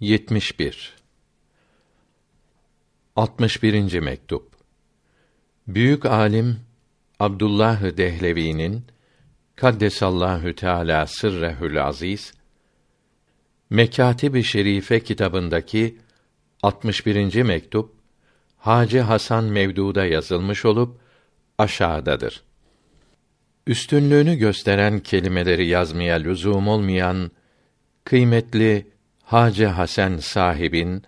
71 61. mektup Büyük alim Abdullah Dehlevi'nin Kaddesallahu Teala sırrehül aziz Mekatib-i Şerife kitabındaki 61. mektup Hacı Hasan Mevdu'da yazılmış olup aşağıdadır. Üstünlüğünü gösteren kelimeleri yazmaya lüzum olmayan kıymetli Hacı Hasan sahibin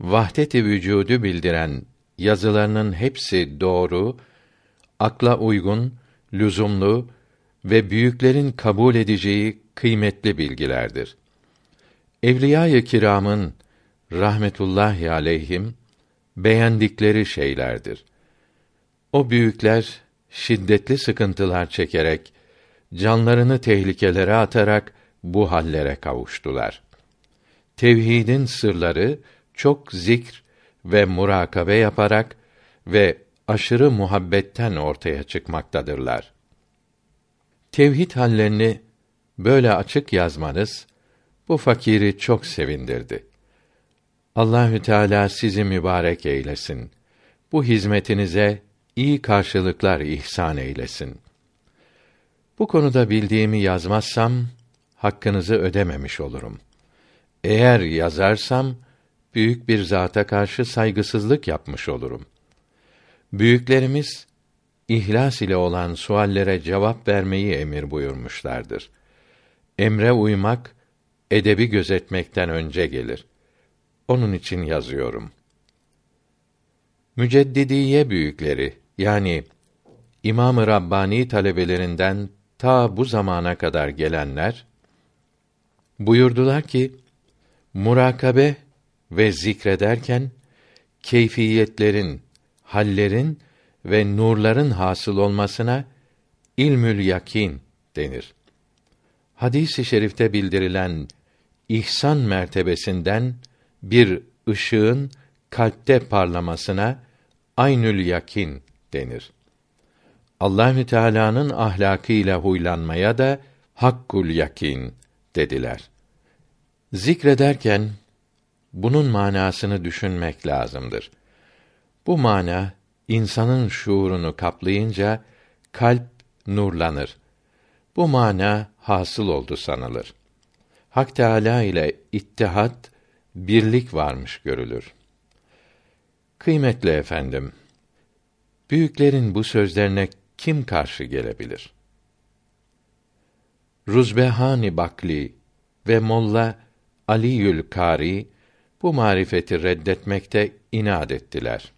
vahdet-i vücudu bildiren yazılarının hepsi doğru, akla uygun, lüzumlu ve büyüklerin kabul edeceği kıymetli bilgilerdir. Evliya-i kiramın rahmetullahi aleyhim beğendikleri şeylerdir. O büyükler şiddetli sıkıntılar çekerek canlarını tehlikelere atarak bu hallere kavuştular. Tevhidin sırları çok zikr ve murakabe yaparak ve aşırı muhabbetten ortaya çıkmaktadırlar. Tevhid hallerini böyle açık yazmanız bu fakiri çok sevindirdi. Allahü Teala sizi mübarek eylesin. Bu hizmetinize iyi karşılıklar ihsan eylesin. Bu konuda bildiğimi yazmazsam hakkınızı ödememiş olurum. Eğer yazarsam büyük bir zata karşı saygısızlık yapmış olurum. Büyüklerimiz ihlas ile olan suallere cevap vermeyi emir buyurmuşlardır. Emre uymak edebi gözetmekten önce gelir. Onun için yazıyorum. Müceddidiye büyükleri yani İmam-ı Rabbani talebelerinden ta bu zamana kadar gelenler buyurdular ki murakabe ve zikrederken keyfiyetlerin, hallerin ve nurların hasıl olmasına ilmül yakin denir. Hadis-i şerifte bildirilen ihsan mertebesinden bir ışığın kalpte parlamasına aynül yakin denir. Allahü Teala'nın ahlakıyla huylanmaya da hakkul yakin dediler. Zikrederken bunun manasını düşünmek lazımdır. Bu mana insanın şuurunu kaplayınca kalp nurlanır. Bu mana hasıl oldu sanılır. Hak Teâlâ ile ittihat, birlik varmış görülür. Kıymetli efendim, büyüklerin bu sözlerine kim karşı gelebilir? Ruzbehani Bakli ve Molla Aliül Kari bu marifeti reddetmekte inat ettiler.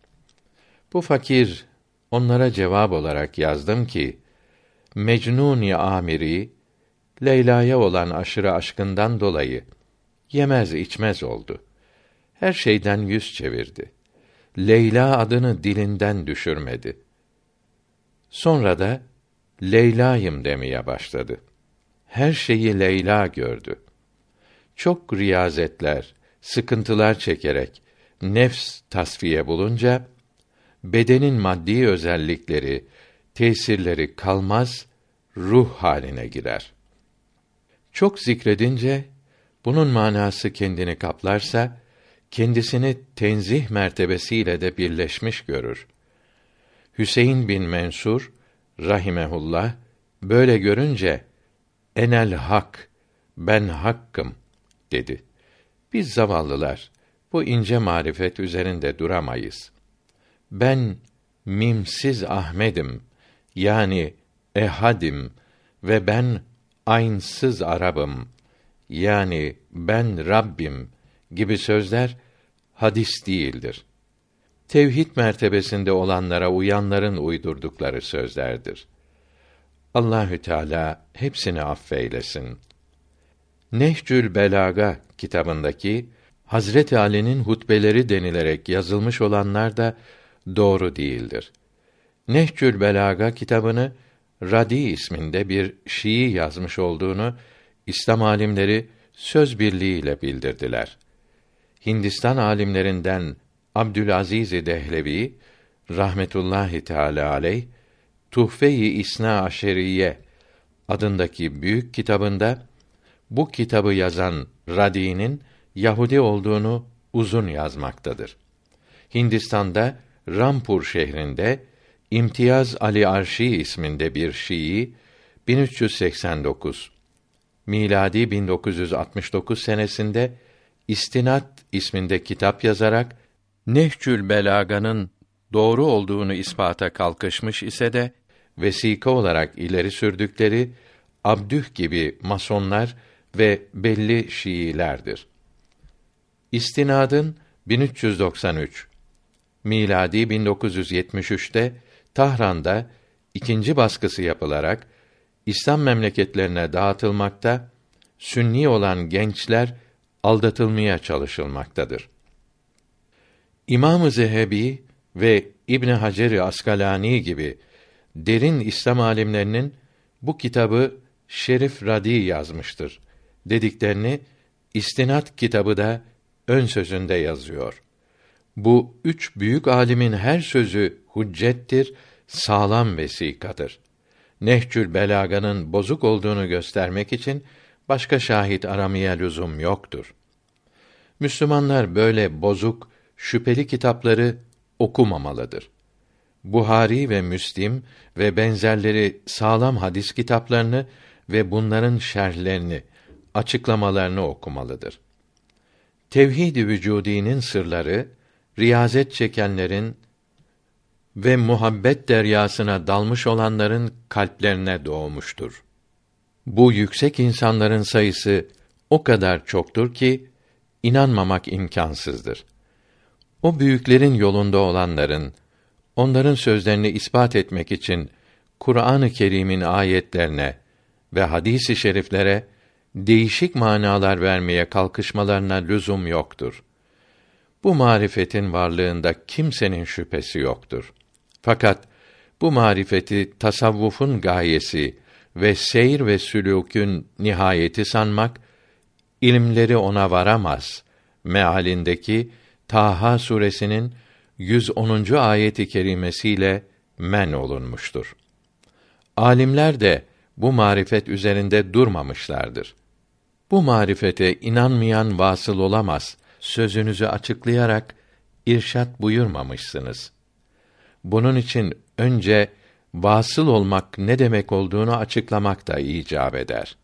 Bu fakir onlara cevap olarak yazdım ki Mecnuni Amiri Leyla'ya olan aşırı aşkından dolayı yemez içmez oldu. Her şeyden yüz çevirdi. Leyla adını dilinden düşürmedi. Sonra da Leyla'yım demeye başladı. Her şeyi Leyla gördü. Çok riyazetler, sıkıntılar çekerek nefs tasfiye bulunca bedenin maddi özellikleri, tesirleri kalmaz, ruh haline girer. Çok zikredince bunun manası kendini kaplarsa kendisini tenzih mertebesiyle de birleşmiş görür. Hüseyin bin Mensur rahimehullah böyle görünce enel hak ben hakkım dedi. Biz zavallılar bu ince marifet üzerinde duramayız. Ben mimsiz Ahmedim yani ehadim ve ben aynsız Arabım yani ben Rabbim gibi sözler hadis değildir. Tevhid mertebesinde olanlara uyanların uydurdukları sözlerdir. Allahü Teala hepsini affeylesin. Nehcül Belaga kitabındaki Hazreti Ali'nin hutbeleri denilerek yazılmış olanlar da doğru değildir. Nehcül Belaga kitabını Radi isminde bir Şii yazmış olduğunu İslam alimleri söz birliğiyle bildirdiler. Hindistan alimlerinden Abdülaziz Dehlevi rahmetullahi teala aleyh Tuhfe-i İsna Aşeriye adındaki büyük kitabında bu kitabı yazan Radi'nin Yahudi olduğunu uzun yazmaktadır. Hindistan'da Rampur şehrinde İmtiyaz Ali Arşi isminde bir Şii 1389 miladi 1969 senesinde İstinat isminde kitap yazarak Nehcül Belaga'nın doğru olduğunu ispata kalkışmış ise de vesika olarak ileri sürdükleri Abdüh gibi masonlar ve belli Şiilerdir. İstinadın 1393 miladi 1973'te Tahran'da ikinci baskısı yapılarak İslam memleketlerine dağıtılmakta, sünni olan gençler aldatılmaya çalışılmaktadır. İmam-ı Zehebi ve İbn Hacer Askalani gibi derin İslam alimlerinin bu kitabı Şerif Radi yazmıştır dediklerini İstinat kitabı da ön sözünde yazıyor. Bu üç büyük alimin her sözü hüccettir, sağlam vesikadır. Nehcül Belaga'nın bozuk olduğunu göstermek için başka şahit aramaya lüzum yoktur. Müslümanlar böyle bozuk, şüpheli kitapları okumamalıdır. Buhari ve Müslim ve benzerleri sağlam hadis kitaplarını ve bunların şerhlerini, açıklamalarını okumalıdır. Tevhid-i vücudinin sırları riyazet çekenlerin ve muhabbet deryasına dalmış olanların kalplerine doğmuştur. Bu yüksek insanların sayısı o kadar çoktur ki inanmamak imkansızdır. O büyüklerin yolunda olanların onların sözlerini ispat etmek için Kur'an-ı Kerim'in ayetlerine ve hadis-i şeriflere değişik manalar vermeye kalkışmalarına lüzum yoktur. Bu marifetin varlığında kimsenin şüphesi yoktur. Fakat bu marifeti tasavvufun gayesi ve seyir ve sülûkün nihayeti sanmak ilimleri ona varamaz. Mealindeki Taha suresinin 110. ayeti kerimesiyle men olunmuştur. Alimler de bu marifet üzerinde durmamışlardır. Bu marifete inanmayan vasıl olamaz sözünüzü açıklayarak irşat buyurmamışsınız. Bunun için önce vasıl olmak ne demek olduğunu açıklamak da icap eder.